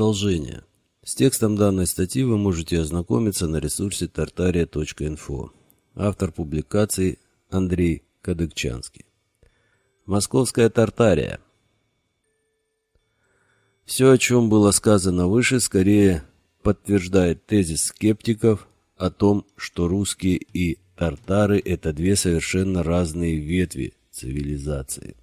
Продолжение. С текстом данной статьи вы можете ознакомиться на ресурсе tartaria.info. Автор публикации Андрей Кадыкчанский. Московская Тартария. Все, о чем было сказано выше, скорее подтверждает тезис скептиков о том, что русские и тартары – это две совершенно разные ветви цивилизации.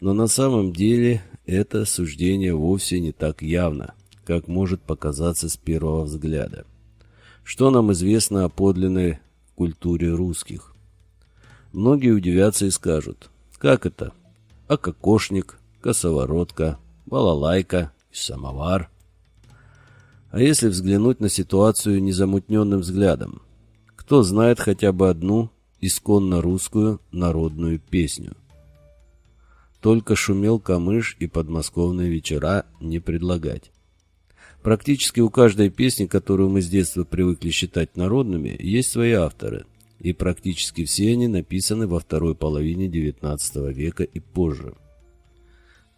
Но на самом деле это суждение вовсе не так явно, как может показаться с первого взгляда. Что нам известно о подлинной культуре русских? Многие удивятся и скажут, как это? А кокошник, косоворотка, балалайка, самовар. А если взглянуть на ситуацию незамутненным взглядом? Кто знает хотя бы одну исконно русскую народную песню? Только шумел камыш и подмосковные вечера не предлагать. Практически у каждой песни, которую мы с детства привыкли считать народными, есть свои авторы. И практически все они написаны во второй половине XIX века и позже.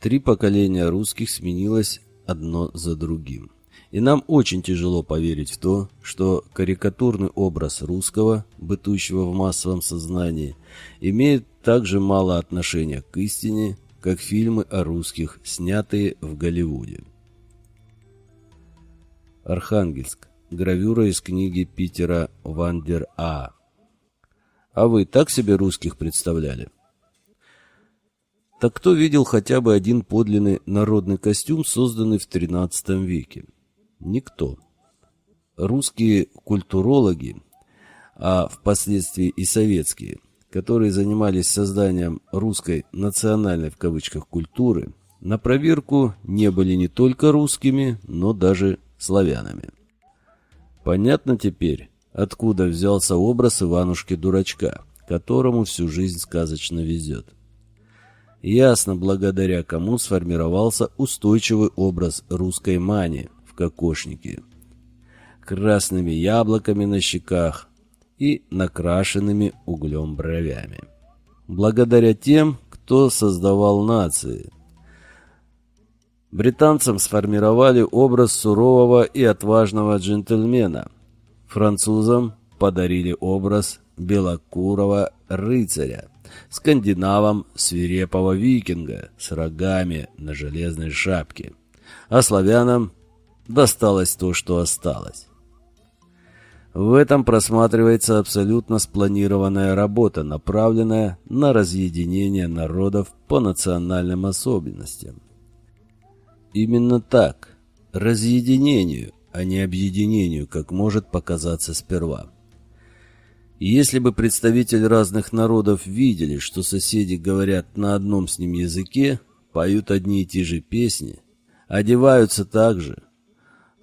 Три поколения русских сменилось одно за другим. И нам очень тяжело поверить в то, что карикатурный образ русского, бытующего в массовом сознании, имеет так же мало отношения к истине, как фильмы о русских, снятые в Голливуде. Архангельск. Гравюра из книги Питера Вандер А. А вы так себе русских представляли? Так кто видел хотя бы один подлинный народный костюм, созданный в XIII веке? Никто. Русские культурологи, а впоследствии и советские, которые занимались созданием русской национальной в кавычках культуры, на проверку не были не только русскими, но даже славянами. Понятно теперь, откуда взялся образ Иванушки-дурачка, которому всю жизнь сказочно везет. Ясно, благодаря кому сформировался устойчивый образ русской мани в кокошнике. Красными яблоками на щеках и накрашенными углем бровями. Благодаря тем, кто создавал нации – Британцам сформировали образ сурового и отважного джентльмена. Французам подарили образ белокурого рыцаря. Скандинавам свирепого викинга с рогами на железной шапке. А славянам досталось то, что осталось. В этом просматривается абсолютно спланированная работа, направленная на разъединение народов по национальным особенностям. Именно так, разъединению, а не объединению, как может показаться сперва. Если бы представители разных народов видели, что соседи говорят на одном с ним языке, поют одни и те же песни, одеваются так же,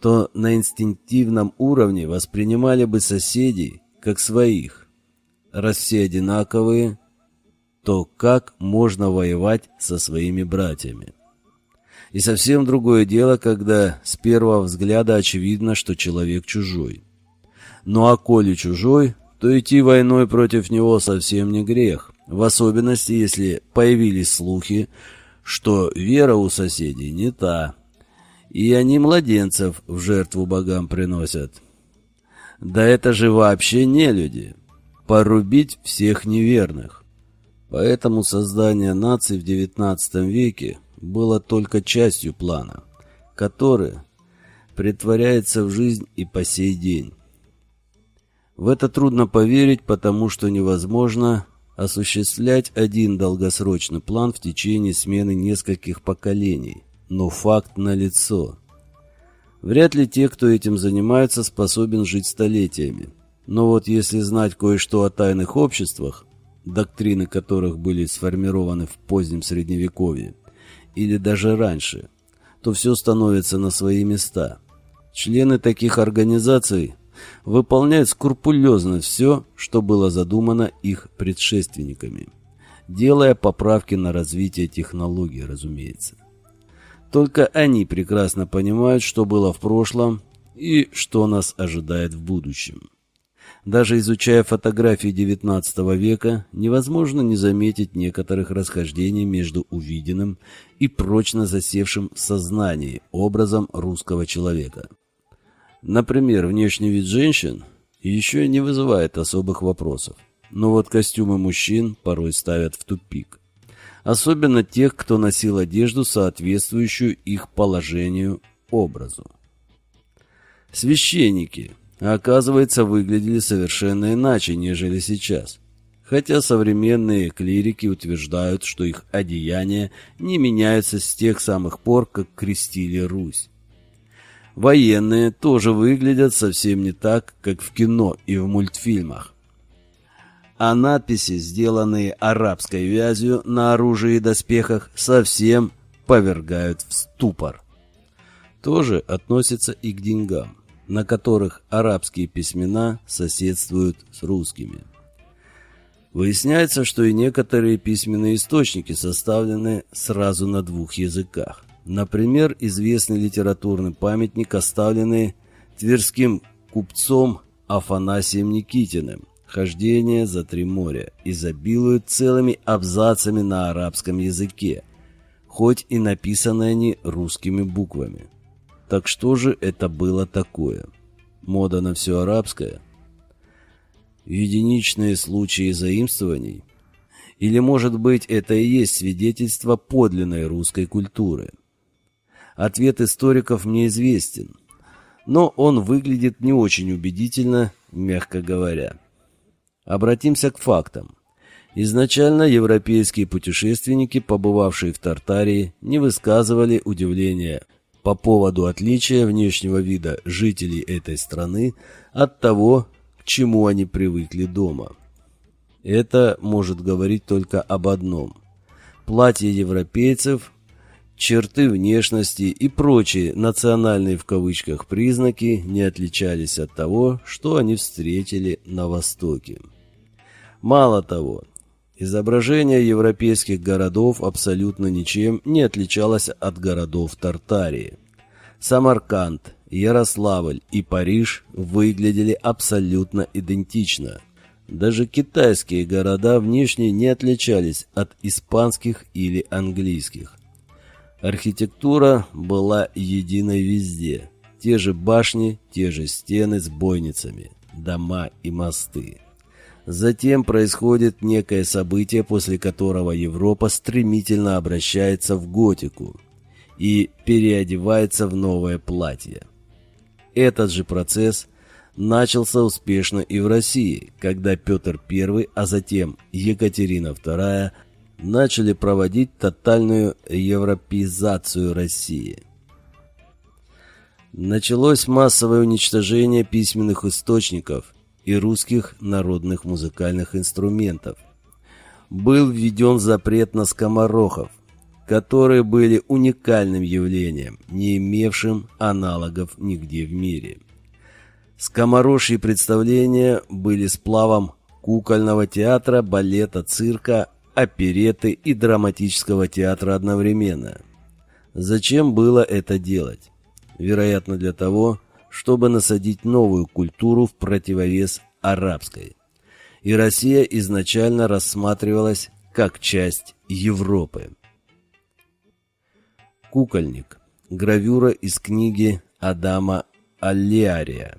то на инстинктивном уровне воспринимали бы соседей как своих. Раз все одинаковые, то как можно воевать со своими братьями? И совсем другое дело, когда с первого взгляда очевидно, что человек чужой. Ну а коли чужой, то идти войной против него совсем не грех, в особенности, если появились слухи, что вера у соседей не та, и они младенцев в жертву богам приносят. Да это же вообще не люди. Порубить всех неверных. Поэтому создание наций в XIX веке было только частью плана, который притворяется в жизнь и по сей день. В это трудно поверить, потому что невозможно осуществлять один долгосрочный план в течение смены нескольких поколений, но факт налицо. Вряд ли те, кто этим занимается, способен жить столетиями. Но вот если знать кое-что о тайных обществах, доктрины которых были сформированы в позднем Средневековье, или даже раньше, то все становится на свои места. Члены таких организаций выполняют скрупулезно все, что было задумано их предшественниками, делая поправки на развитие технологий, разумеется. Только они прекрасно понимают, что было в прошлом и что нас ожидает в будущем. Даже изучая фотографии XIX века, невозможно не заметить некоторых расхождений между увиденным и прочно засевшим в сознании образом русского человека. Например, внешний вид женщин еще не вызывает особых вопросов, но вот костюмы мужчин порой ставят в тупик. Особенно тех, кто носил одежду, соответствующую их положению, образу. Священники – оказывается, выглядели совершенно иначе, нежели сейчас. Хотя современные клирики утверждают, что их одеяния не меняются с тех самых пор, как крестили Русь. Военные тоже выглядят совсем не так, как в кино и в мультфильмах. А надписи, сделанные арабской вязью на оружии и доспехах, совсем повергают в ступор. Тоже относится и к деньгам на которых арабские письмена соседствуют с русскими. Выясняется, что и некоторые письменные источники составлены сразу на двух языках. Например, известный литературный памятник, оставленный тверским купцом Афанасием Никитиным «Хождение за три моря», изобилует целыми абзацами на арабском языке, хоть и написаны они русскими буквами. Так что же это было такое? Мода на все арабское? Единичные случаи заимствований? Или, может быть, это и есть свидетельство подлинной русской культуры? Ответ историков мне известен, но он выглядит не очень убедительно, мягко говоря. Обратимся к фактам. Изначально европейские путешественники, побывавшие в Тартарии, не высказывали удивления по поводу отличия внешнего вида жителей этой страны от того, к чему они привыкли дома. Это может говорить только об одном. Платья европейцев, черты внешности и прочие национальные в кавычках признаки не отличались от того, что они встретили на Востоке. Мало того, Изображение европейских городов абсолютно ничем не отличалось от городов Тартарии. Самарканд, Ярославль и Париж выглядели абсолютно идентично. Даже китайские города внешне не отличались от испанских или английских. Архитектура была единой везде. Те же башни, те же стены с бойницами, дома и мосты. Затем происходит некое событие, после которого Европа стремительно обращается в готику и переодевается в новое платье. Этот же процесс начался успешно и в России, когда Петр I, а затем Екатерина II начали проводить тотальную европеизацию России. Началось массовое уничтожение письменных источников и русских народных музыкальных инструментов. Был введен запрет на скоморохов, которые были уникальным явлением, не имевшим аналогов нигде в мире. Скоморожьи представления были сплавом кукольного театра, балета, цирка, опереты и драматического театра одновременно. Зачем было это делать? Вероятно, для того, чтобы насадить новую культуру в противовес арабской. И Россия изначально рассматривалась как часть Европы. Кукольник. Гравюра из книги Адама Аллиария.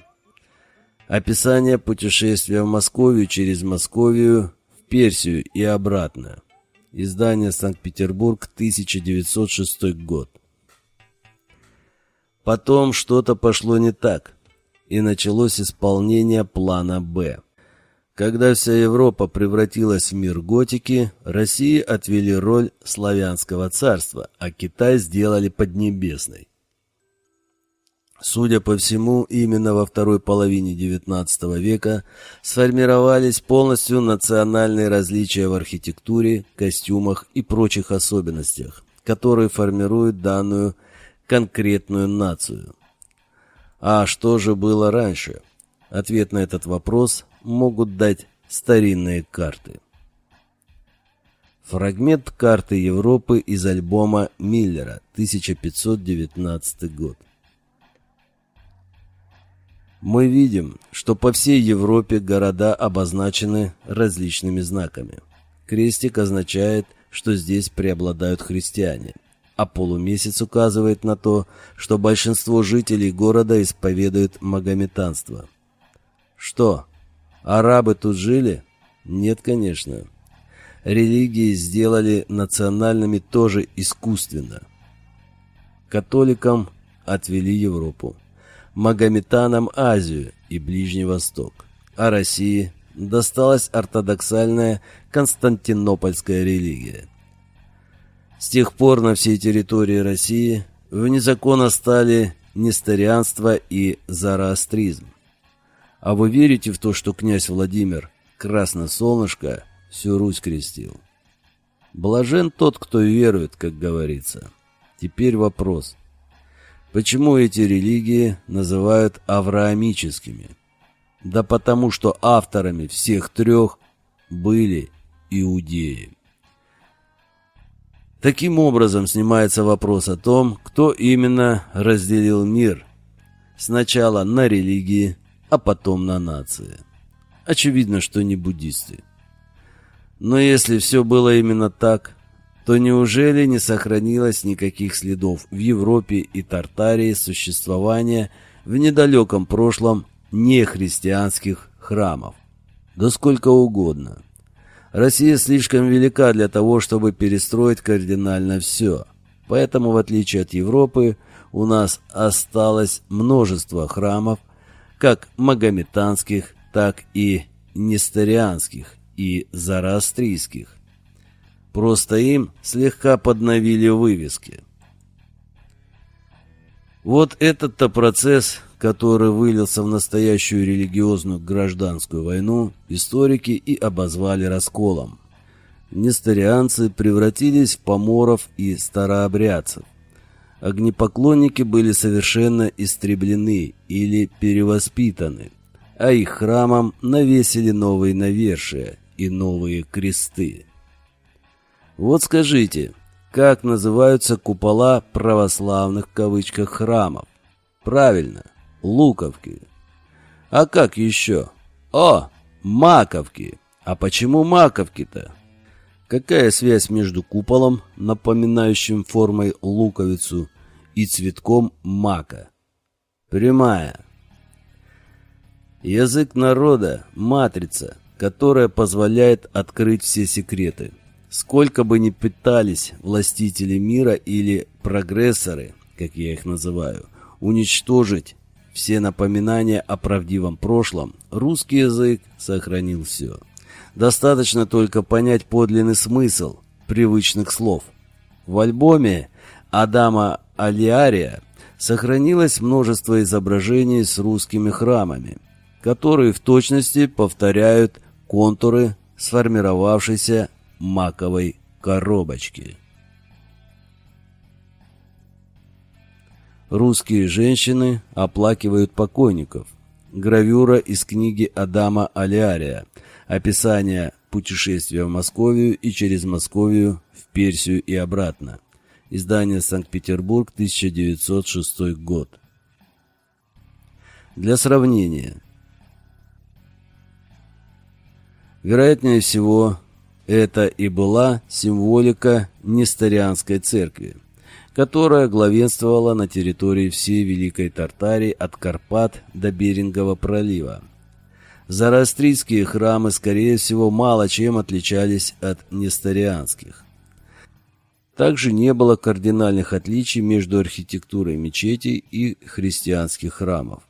Описание путешествия в Московию через Московию в Персию и обратно. Издание Санкт-Петербург, 1906 год. Потом что-то пошло не так, и началось исполнение плана «Б». Когда вся Европа превратилась в мир готики, России отвели роль славянского царства, а Китай сделали поднебесной. Судя по всему, именно во второй половине XIX века сформировались полностью национальные различия в архитектуре, костюмах и прочих особенностях, которые формируют данную конкретную нацию. А что же было раньше? Ответ на этот вопрос могут дать старинные карты. Фрагмент карты Европы из альбома Миллера, 1519 год. Мы видим, что по всей Европе города обозначены различными знаками. Крестик означает, что здесь преобладают христиане, а полумесяц указывает на то, что большинство жителей города исповедуют магометанство. Что, арабы тут жили? Нет, конечно. Религии сделали национальными тоже искусственно. Католикам отвели Европу магометанам Азию и Ближний Восток, а России досталась ортодоксальная константинопольская религия. С тех пор на всей территории России вне закона стали несторианство и зороастризм. А вы верите в то, что князь Владимир, красносолнышко, всю Русь крестил? Блажен тот, кто верует, как говорится. Теперь вопрос – Почему эти религии называют авраамическими? Да потому что авторами всех трех были иудеи. Таким образом снимается вопрос о том, кто именно разделил мир. Сначала на религии, а потом на нации. Очевидно, что не буддисты. Но если все было именно так, то неужели не сохранилось никаких следов в Европе и Тартарии существования в недалеком прошлом нехристианских храмов? Да сколько угодно. Россия слишком велика для того, чтобы перестроить кардинально все. Поэтому, в отличие от Европы, у нас осталось множество храмов, как магометанских, так и несторианских и зороастрийских. Просто им слегка подновили вывески. Вот этот-то процесс, который вылился в настоящую религиозную гражданскую войну, историки и обозвали расколом. Несторианцы превратились в поморов и старообрядцев. Огнепоклонники были совершенно истреблены или перевоспитаны, а их храмам навесили новые навершия и новые кресты. Вот скажите, как называются купола православных в кавычках храмов? Правильно, луковки. А как еще? О, маковки. А почему маковки-то? Какая связь между куполом, напоминающим формой луковицу, и цветком мака? Прямая. Язык народа – матрица, которая позволяет открыть все секреты – Сколько бы ни пытались властители мира или прогрессоры, как я их называю, уничтожить все напоминания о правдивом прошлом, русский язык сохранил все. Достаточно только понять подлинный смысл привычных слов. В альбоме Адама Алиария сохранилось множество изображений с русскими храмами, которые в точности повторяют контуры сформировавшейся маковой коробочки. Русские женщины оплакивают покойников. Гравюра из книги Адама Алиария. Описание путешествия в Московию и через Московию в Персию и обратно. Издание Санкт-Петербург, 1906 год. Для сравнения. Вероятнее всего, это и была символика Несторианской церкви, которая главенствовала на территории всей Великой Тартарии от Карпат до Берингового пролива. Зороастрийские храмы, скорее всего, мало чем отличались от несторианских. Также не было кардинальных отличий между архитектурой мечетей и христианских храмов.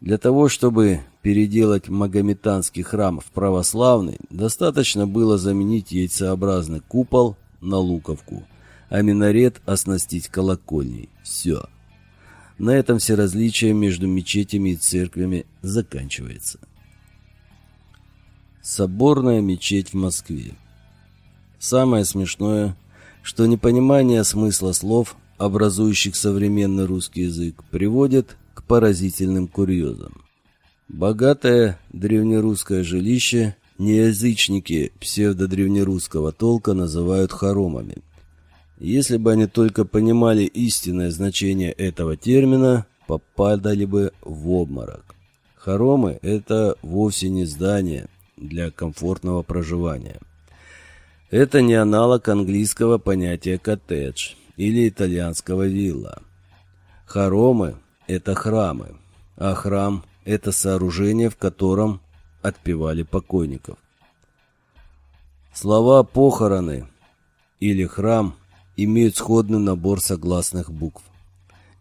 Для того, чтобы переделать магометанский храм в православный, достаточно было заменить яйцеобразный купол на луковку, а минарет оснастить колокольней. Все. На этом все различия между мечетями и церквями заканчивается. Соборная мечеть в Москве. Самое смешное, что непонимание смысла слов, образующих современный русский язык, приводит к поразительным курьезам. Богатое древнерусское жилище неязычники псевдодревнерусского толка называют хоромами. Если бы они только понимали истинное значение этого термина, попадали бы в обморок. Хоромы – это вовсе не здание для комфортного проживания. Это не аналог английского понятия «коттедж» или итальянского «вилла». Хоромы – это храмы, а храм – это сооружение, в котором отпевали покойников. Слова «похороны» или «храм» имеют сходный набор согласных букв.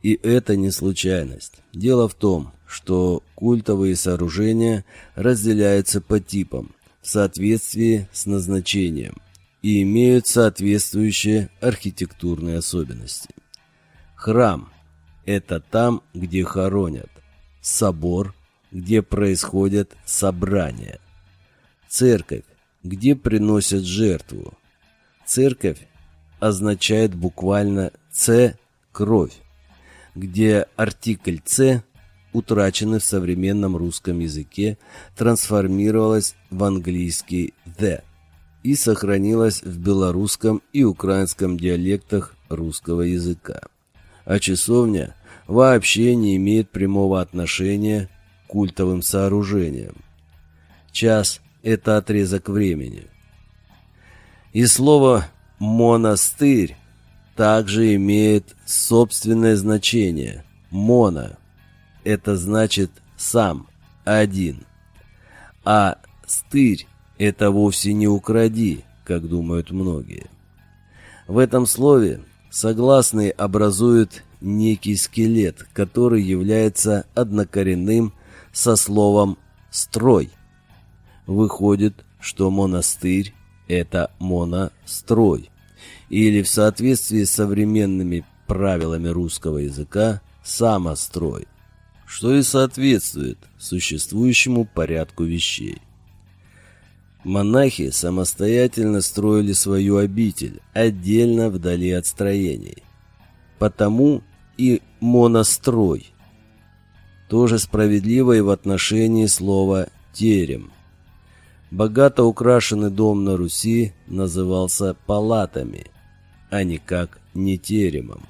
И это не случайность. Дело в том, что культовые сооружения разделяются по типам в соответствии с назначением и имеют соответствующие архитектурные особенности. Храм – это там, где хоронят. Собор – где происходят собрания. Церковь где приносят жертву. Церковь означает буквально «ц» – кровь, где артикль «ц» утраченный в современном русском языке, трансформировалась в английский «the» и сохранилась в белорусском и украинском диалектах русского языка. А часовня вообще не имеет прямого отношения к культовым сооружениям. Час это отрезок времени. И слово «монастырь» также имеет собственное значение. «Моно» – это значит «сам», «один». А «стырь» – это вовсе не «укради», как думают многие. В этом слове согласные образуют некий скелет, который является однокоренным со словом «строй». Выходит, что монастырь – это монострой, или в соответствии с современными правилами русского языка – самострой, что и соответствует существующему порядку вещей. Монахи самостоятельно строили свою обитель, отдельно вдали от строений. Потому и монострой. Тоже справедливо и в отношении слова «терем», Богато украшенный дом на Руси назывался палатами, а никак не теремом.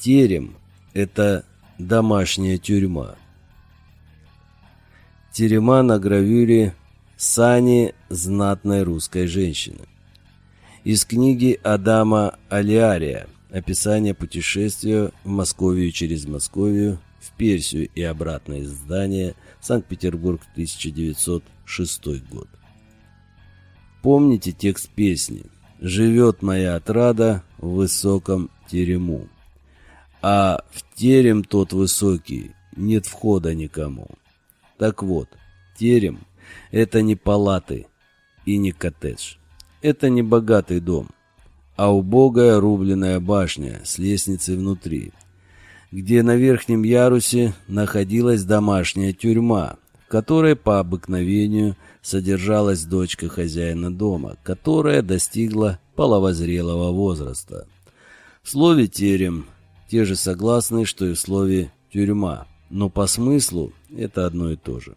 Терем – это домашняя тюрьма. Терема на гравюре «Сани знатной русской женщины». Из книги Адама Алиария «Описание путешествия в Московию через Московию, в Персию и обратно из здания, Санкт-Петербург, 1900 шестой год. Помните текст песни «Живет моя отрада в высоком терему», а в терем тот высокий нет входа никому. Так вот, терем – это не палаты и не коттедж. Это не богатый дом, а убогая рубленная башня с лестницей внутри, где на верхнем ярусе находилась домашняя тюрьма – которой по обыкновению содержалась дочка хозяина дома, которая достигла половозрелого возраста. В слове «терем» те же согласны, что и в слове «тюрьма», но по смыслу это одно и то же.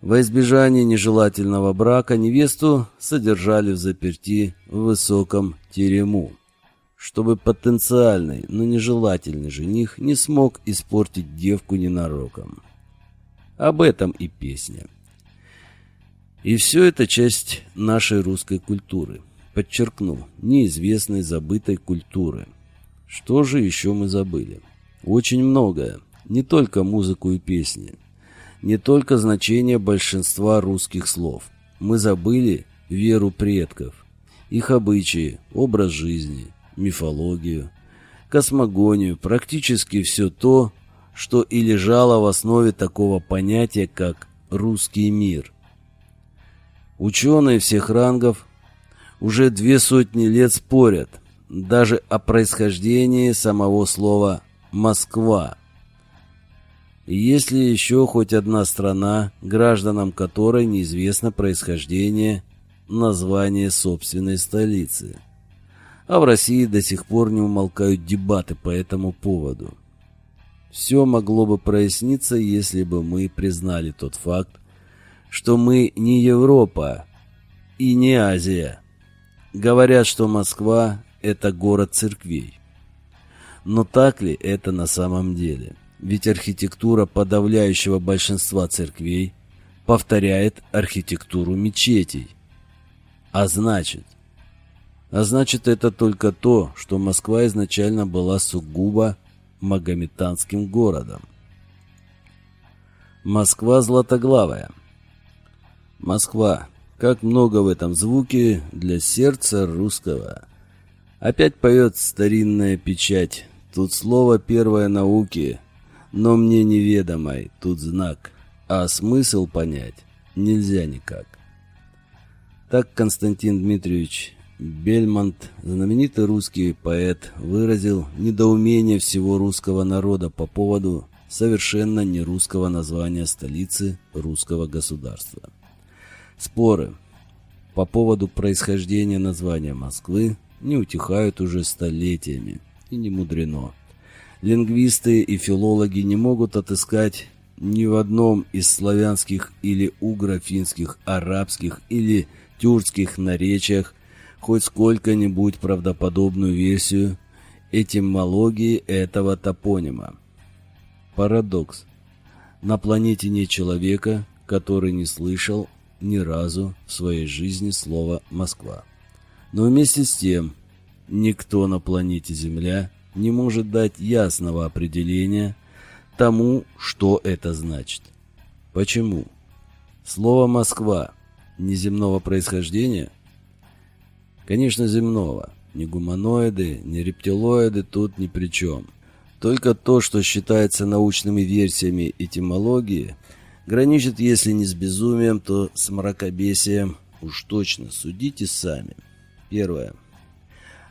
Во избежание нежелательного брака невесту содержали в заперти в высоком терему, чтобы потенциальный, но нежелательный жених не смог испортить девку ненароком. Об этом и песня. И все это часть нашей русской культуры. Подчеркну, неизвестной, забытой культуры. Что же еще мы забыли? Очень многое. Не только музыку и песни. Не только значение большинства русских слов. Мы забыли веру предков, их обычаи, образ жизни, мифологию, космогонию, практически все то, что и лежало в основе такого понятия, как «русский мир». Ученые всех рангов уже две сотни лет спорят даже о происхождении самого слова «Москва». Есть ли еще хоть одна страна, гражданам которой неизвестно происхождение названия собственной столицы? А в России до сих пор не умолкают дебаты по этому поводу. Все могло бы проясниться, если бы мы признали тот факт, что мы не Европа и не Азия. Говорят, что Москва – это город церквей. Но так ли это на самом деле? Ведь архитектура подавляющего большинства церквей повторяет архитектуру мечетей. А значит, а значит это только то, что Москва изначально была сугубо магометанским городом. Москва златоглавая. Москва. Как много в этом звуке для сердца русского. Опять поет старинная печать. Тут слово первое науки, но мне неведомой, тут знак. А смысл понять нельзя никак. Так Константин Дмитриевич Бельмонт, знаменитый русский поэт, выразил недоумение всего русского народа по поводу совершенно нерусского названия столицы русского государства. Споры по поводу происхождения названия Москвы не утихают уже столетиями, и не мудрено. Лингвисты и филологи не могут отыскать ни в одном из славянских или угро-финских, арабских или тюркских наречиях хоть сколько-нибудь правдоподобную версию этимологии этого топонима. Парадокс. На планете нет человека, который не слышал ни разу в своей жизни слова «Москва». Но вместе с тем, никто на планете Земля не может дать ясного определения тому, что это значит. Почему? Слово «Москва» неземного происхождения – Конечно, земного. Ни гуманоиды, ни рептилоиды тут ни при чем. Только то, что считается научными версиями этимологии, граничит, если не с безумием, то с мракобесием. Уж точно, судите сами. Первое.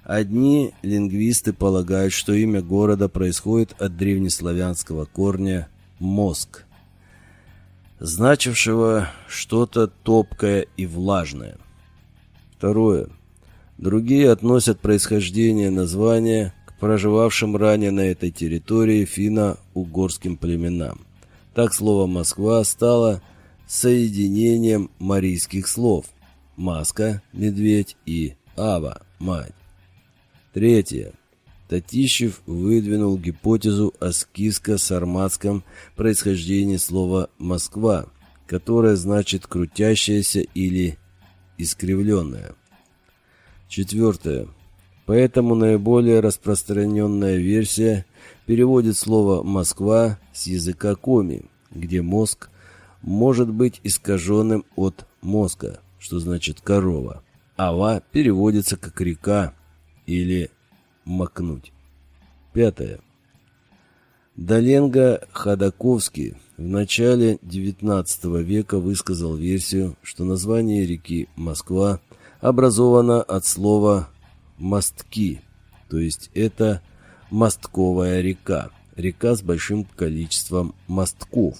Одни лингвисты полагают, что имя города происходит от древнеславянского корня «мозг», значившего что-то топкое и влажное. Второе. Другие относят происхождение названия к проживавшим ранее на этой территории финно-угорским племенам. Так слово «Москва» стало соединением марийских слов «маска» – медведь и «ава» – мать. Третье. Татищев выдвинул гипотезу о скифско-сарматском происхождении слова «Москва», которое значит «крутящаяся» или «искривленная». Четвертое. Поэтому наиболее распространенная версия переводит слово «Москва» с языка коми, где мозг может быть искаженным от мозга, что значит «корова». Ава переводится как «река» или «макнуть». Пятое. Доленго Ходаковский в начале XIX века высказал версию, что название реки Москва образована от слова «мостки», то есть это мостковая река, река с большим количеством мостков.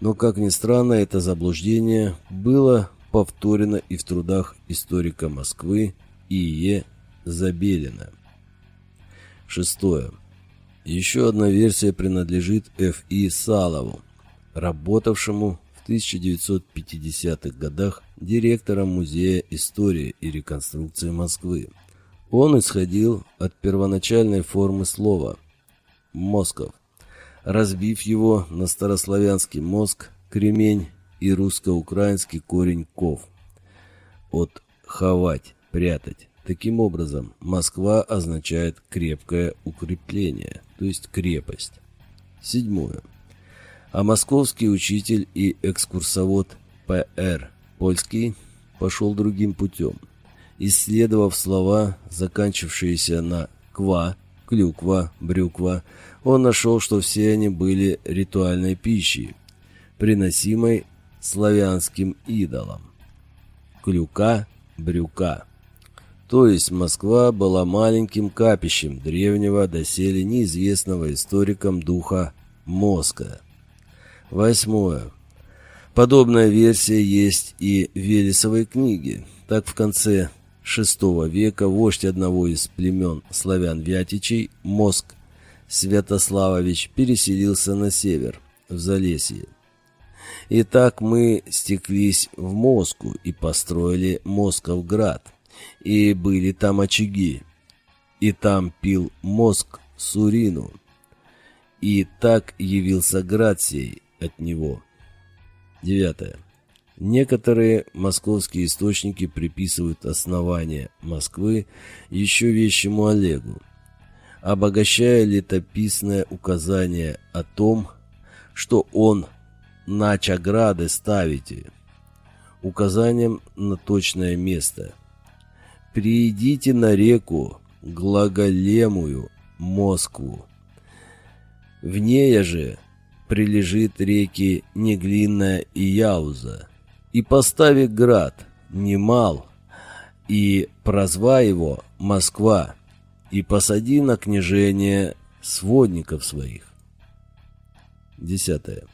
Но, как ни странно, это заблуждение было повторено и в трудах историка Москвы И.Е. Забелина. Шестое. Еще одна версия принадлежит Ф.И. Салову, работавшему 1950-х годах директором Музея истории и реконструкции Москвы. Он исходил от первоначальной формы слова «москов», разбив его на старославянский «мозг», «кремень» и русско-украинский корень «ков» от «ховать», «прятать». Таким образом, Москва означает «крепкое укрепление», то есть «крепость». Седьмое а московский учитель и экскурсовод П.Р. Польский пошел другим путем. Исследовав слова, заканчившиеся на «ква», «клюква», «брюква», он нашел, что все они были ритуальной пищей, приносимой славянским идолам. Клюка, брюка. То есть Москва была маленьким капищем древнего доселе неизвестного историкам духа Моска. Восьмое. Подобная версия есть и в Велесовой книге. Так в конце VI века вождь одного из племен славян-вятичей, Моск Святославович, переселился на север, в Залесье. И так мы стеклись в Моску и построили Московград, и были там очаги, и там пил мозг Сурину. И так явился град сей от него. Девятое. Некоторые московские источники приписывают основание Москвы еще вещему Олегу, обогащая летописное указание о том, что он начаграды ставите, указанием на точное место. Приидите на реку глаголемую Москву. В ней же прилежит реки Неглинная и Яуза, и постави град немал, и прозва его Москва, и посади на княжение сводников своих. Десятое.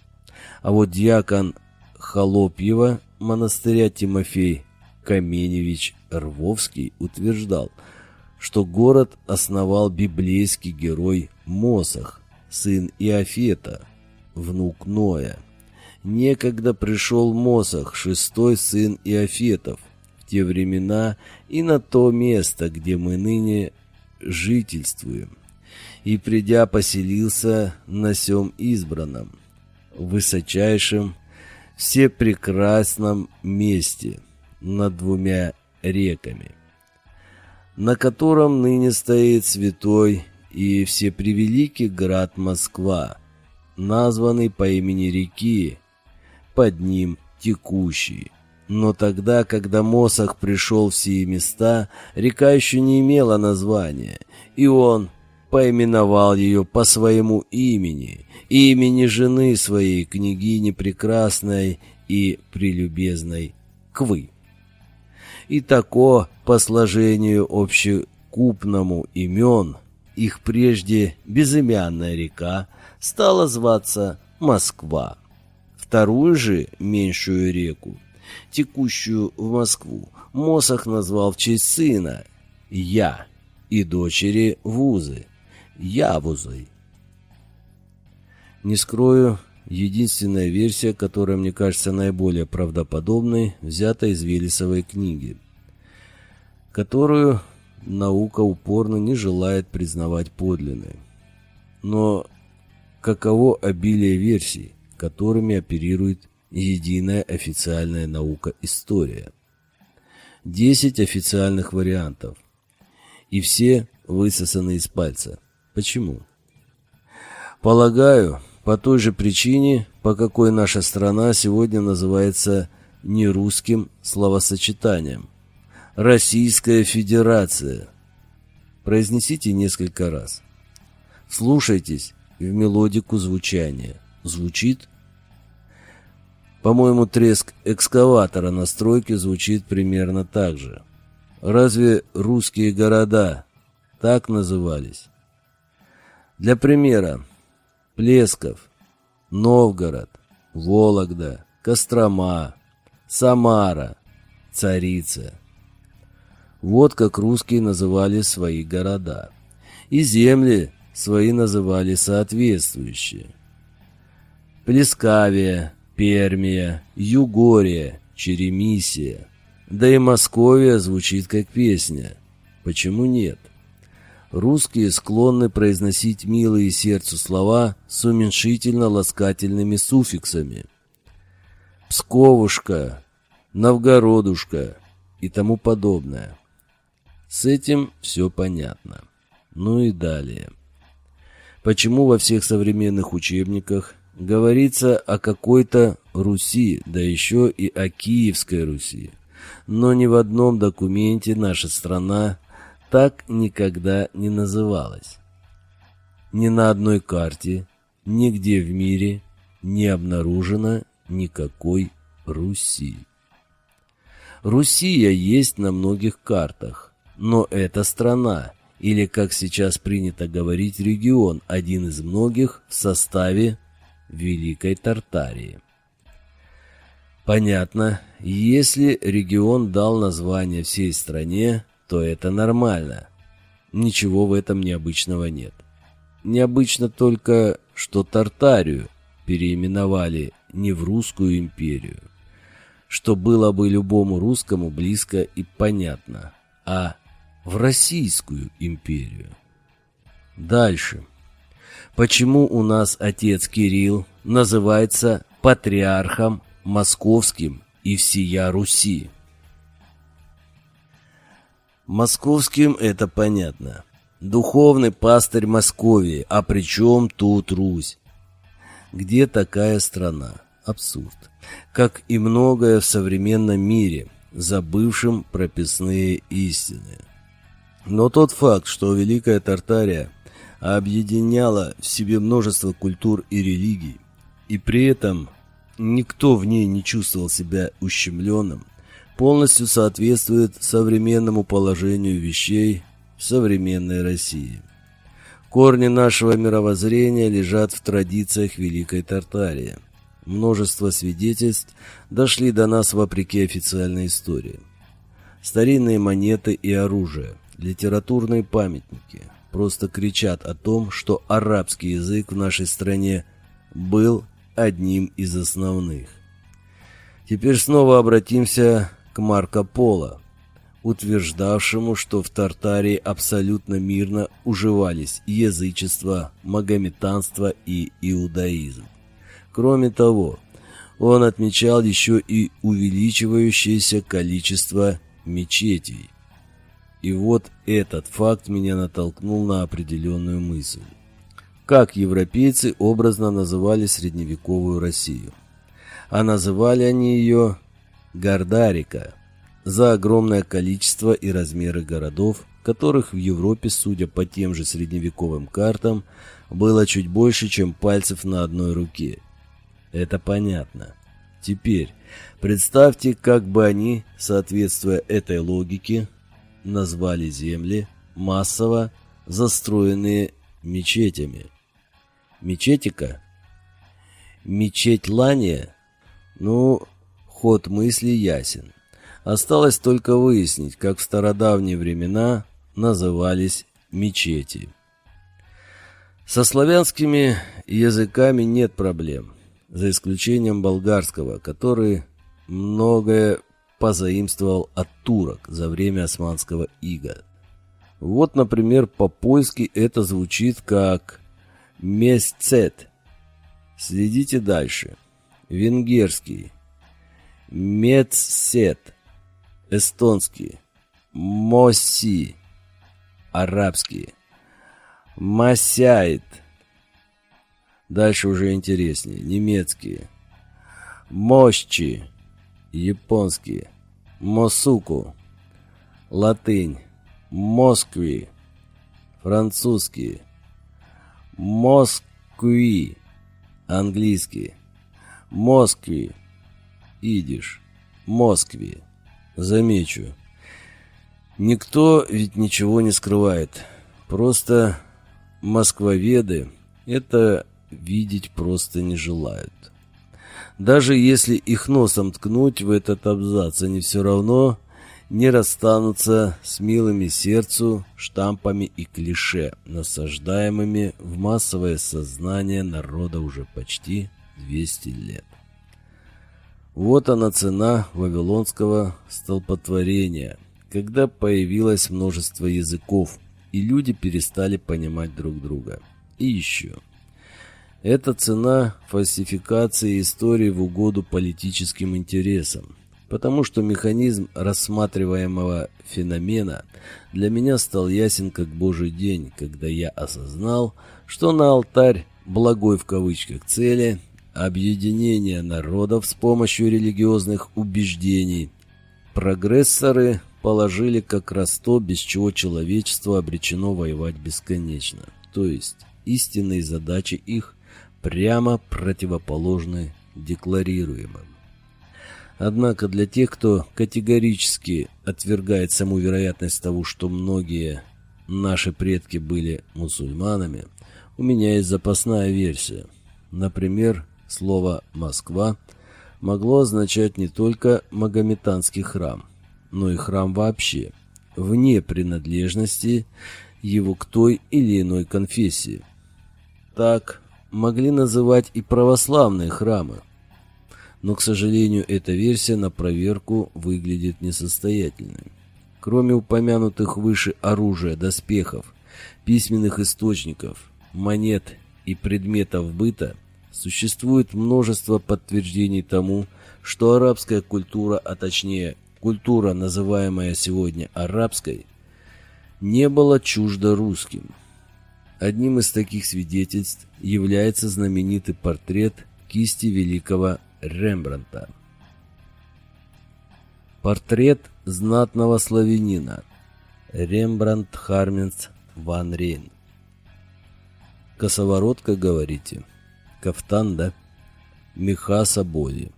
А вот дьякон Холопьева монастыря Тимофей Каменевич Рвовский утверждал, что город основал библейский герой Мосах, сын Иофета, внук Ноя. Некогда пришел Мосах, шестой сын Иофетов, в те времена и на то место, где мы ныне жительствуем, и, придя, поселился на сем избранном, высочайшем, всепрекрасном месте над двумя реками, на котором ныне стоит святой и всепревеликий град Москва, названный по имени реки, под ним текущий. Но тогда, когда Мосах пришел в сие места, река еще не имела названия, и он поименовал ее по своему имени, имени жены своей, княгини прекрасной и прелюбезной Квы. И тако по сложению общекупному имен их прежде безымянная река стала зваться Москва. Вторую же меньшую реку, текущую в Москву, Мосах назвал в честь сына Я и дочери Вузы, Явузой. Не скрою, единственная версия, которая мне кажется наиболее правдоподобной, взята из Велесовой книги, которую наука упорно не желает признавать подлинной. Но каково обилие версий? которыми оперирует единая официальная наука история. Десять официальных вариантов. И все высосаны из пальца. Почему? Полагаю, по той же причине, по какой наша страна сегодня называется нерусским словосочетанием. Российская Федерация. Произнесите несколько раз. Слушайтесь в мелодику звучания звучит. По-моему, треск экскаватора на стройке звучит примерно так же. Разве русские города так назывались? Для примера, Плесков, Новгород, Вологда, Кострома, Самара, Царица. Вот как русские называли свои города. И земли свои называли соответствующие. Плескавия, Пермия, Югория, Черемисия. Да и Московия звучит как песня. Почему нет? Русские склонны произносить милые сердцу слова с уменьшительно-ласкательными суффиксами. Псковушка, Новгородушка и тому подобное. С этим все понятно. Ну и далее. Почему во всех современных учебниках Говорится о какой-то Руси, да еще и о Киевской Руси. Но ни в одном документе наша страна так никогда не называлась. Ни на одной карте, нигде в мире не обнаружено никакой Руси. Русия есть на многих картах, но это страна, или, как сейчас принято говорить, регион, один из многих в составе Великой Тартарии. Понятно, если регион дал название всей стране, то это нормально. Ничего в этом необычного нет. Необычно только, что Тартарию переименовали не в Русскую империю, что было бы любому русскому близко и понятно, а в Российскую империю. Дальше. Почему у нас отец Кирилл называется патриархом московским и всея Руси? Московским это понятно. Духовный пастырь Московии, а при чем тут Русь? Где такая страна? Абсурд. Как и многое в современном мире, забывшим прописные истины. Но тот факт, что Великая Тартария объединяла в себе множество культур и религий, и при этом никто в ней не чувствовал себя ущемленным, полностью соответствует современному положению вещей в современной России. Корни нашего мировоззрения лежат в традициях Великой Тартарии. Множество свидетельств дошли до нас вопреки официальной истории. Старинные монеты и оружие, литературные памятники просто кричат о том, что арабский язык в нашей стране был одним из основных. Теперь снова обратимся к Марко Поло, утверждавшему, что в Тартарии абсолютно мирно уживались язычество, магометанство и иудаизм. Кроме того, он отмечал еще и увеличивающееся количество мечетей. И вот этот факт меня натолкнул на определенную мысль. Как европейцы образно называли средневековую Россию? А называли они ее Гордарика за огромное количество и размеры городов, которых в Европе, судя по тем же средневековым картам, было чуть больше, чем пальцев на одной руке. Это понятно. Теперь представьте, как бы они, соответствуя этой логике, назвали земли, массово застроенные мечетями. Мечетика? Мечеть Лания? Ну, Ход мысли ясен. Осталось только выяснить, как в стародавние времена назывались мечети. Со славянскими языками нет проблем, за исключением болгарского, который многое позаимствовал от турок за время османского ига. Вот, например, по-польски это звучит как «местцет». Следите дальше. Венгерский Медсет, эстонский, Моси, арабский, Масяет, дальше уже интереснее, немецкие, Мощи, японский, Мосуку, латынь, Москви, французский, Москви, английский, Москви, идиш, Москве. Замечу, никто ведь ничего не скрывает. Просто москвоведы это видеть просто не желают. Даже если их носом ткнуть в этот абзац, они все равно не расстанутся с милыми сердцу штампами и клише, насаждаемыми в массовое сознание народа уже почти 200 лет. Вот она цена вавилонского столпотворения, когда появилось множество языков, и люди перестали понимать друг друга. И еще. Это цена фальсификации истории в угоду политическим интересам, потому что механизм рассматриваемого феномена для меня стал ясен как божий день, когда я осознал, что на алтарь «благой» в кавычках цели объединение народов с помощью религиозных убеждений. Прогрессоры положили как раз то, без чего человечество обречено воевать бесконечно. То есть истинные задачи их прямо противоположны декларируемым. Однако для тех, кто категорически отвергает саму вероятность того, что многие наши предки были мусульманами, у меня есть запасная версия. Например, Слово «Москва» могло означать не только магометанский храм, но и храм вообще, вне принадлежности его к той или иной конфессии. Так могли называть и православные храмы. Но, к сожалению, эта версия на проверку выглядит несостоятельной. Кроме упомянутых выше оружия, доспехов, письменных источников, монет и предметов быта существует множество подтверждений тому, что арабская культура, а точнее культура, называемая сегодня арабской, не была чужда русским. Одним из таких свидетельств является знаменитый портрет кисти великого Рембранта. Портрет знатного славянина Рембрандт Харменс ван Рейн. Косоворотка, говорите? Кафтан, да? Меха соболи.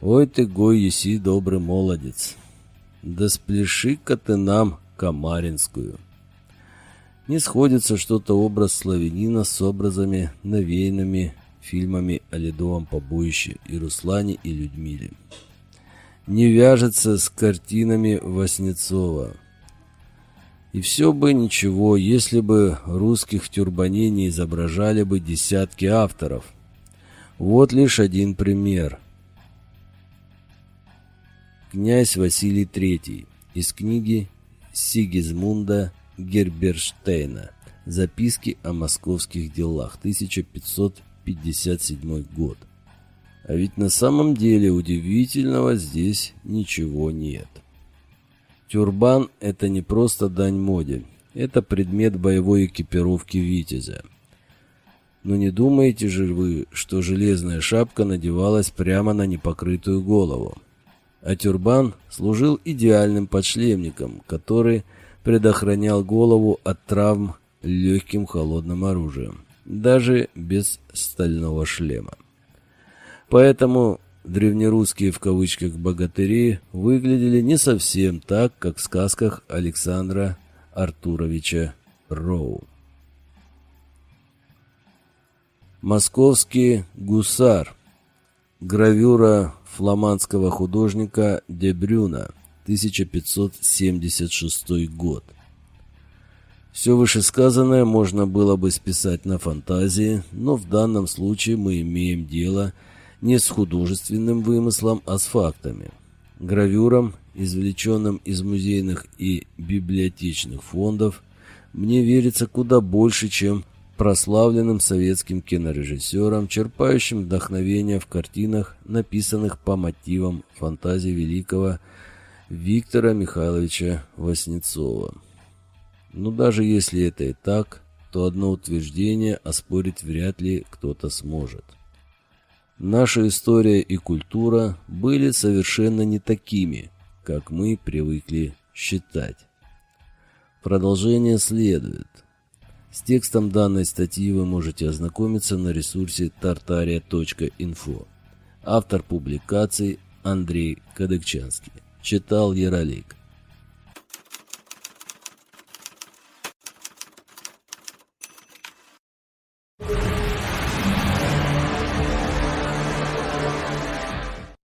Ой ты, гой, еси добрый молодец. Да спляши-ка ты нам Камаринскую. Не сходится что-то образ славянина с образами, навеянными фильмами о ледовом побоище и Руслане и Людмиле. Не вяжется с картинами Васнецова. И все бы ничего, если бы русских в тюрбане не изображали бы десятки авторов. Вот лишь один пример. Князь Василий III из книги Сигизмунда Герберштейна «Записки о московских делах», 1557 год. А ведь на самом деле удивительного здесь ничего нет. Тюрбан – это не просто дань моде, это предмет боевой экипировки «Витязя». Но не думаете же вы, что железная шапка надевалась прямо на непокрытую голову? А тюрбан служил идеальным подшлемником, который предохранял голову от травм легким холодным оружием, даже без стального шлема. Поэтому древнерусские в кавычках богатыри выглядели не совсем так, как в сказках Александра Артуровича Роу. Московский гусар. Гравюра фламандского художника Дебрюна, 1576 год. Все вышесказанное можно было бы списать на фантазии, но в данном случае мы имеем дело с не с художественным вымыслом, а с фактами. Гравюрам, извлеченным из музейных и библиотечных фондов, мне верится куда больше, чем прославленным советским кинорежиссером, черпающим вдохновение в картинах, написанных по мотивам фантазии великого Виктора Михайловича Васнецова. Но даже если это и так, то одно утверждение оспорить вряд ли кто-то сможет. Наша история и культура были совершенно не такими, как мы привыкли считать. Продолжение следует. С текстом данной статьи вы можете ознакомиться на ресурсе tartaria.info. Автор публикации Андрей Кадыкчанский. Читал Яролик.